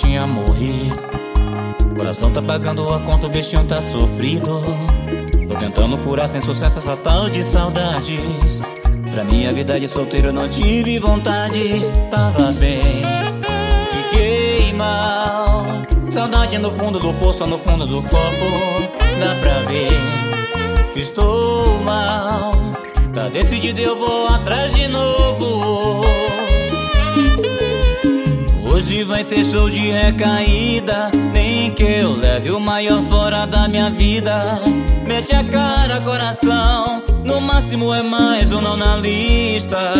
tinha morrido. Coração tá pagando a conta, o bichinho tá sofrido. Tô tentando curar sem sucesso essa tal de saudades. Pra minha vida de solteiro não tive vontades. Tava bem, fiquei mal. Saudade no fundo do poço, no fundo do copo. Dá pra ver que estou mal. Tá decidido, eu vou atrás de novo. Hoje vai ter show de recaída. Nem que eu leve o maior fora da minha vida. Mete a cara, coração. No máximo é mais um não na lista.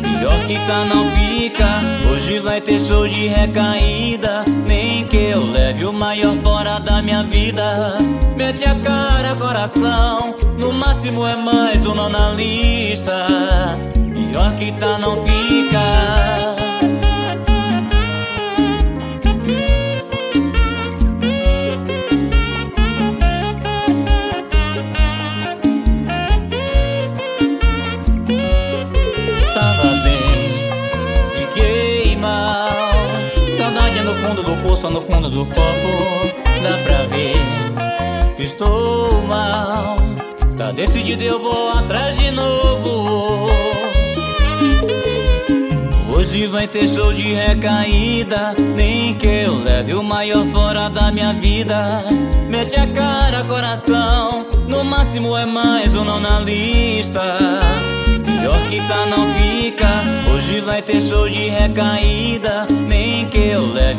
Pior que tá, não fica. Hoje vai ter show de recaída. Nem que eu leve o maior fora da minha vida. Mete a cara, coração. No máximo é mais um não na lista. Pior que tá, não fica. Fundo do poço, no fundo do copo. Dá pra ver que estou mal. Tá decidido, eu vou atrás de novo. Hoje vai ter show de recaída. Nem que eu leve o maior fora da minha vida. Mete a cara, coração. No máximo é mais um não na lista. Pior que tá, não fica. Hoje vai ter show de recaída. Nem que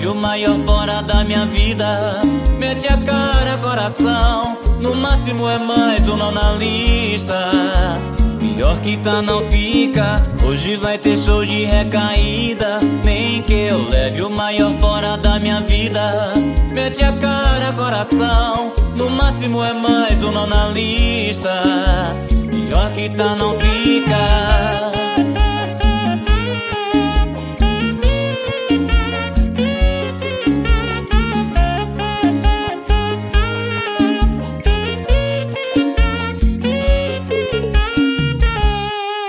o maior fora da minha vida. Mete a cara, coração No máximo é mais um não na lista. Pior que tá, não fica Hoje vai ter show de recaída. Nem que eu leve o maior fora da minha vida. Mete a cara, coração No máximo é mais um não na lista. Pior que tá, não fica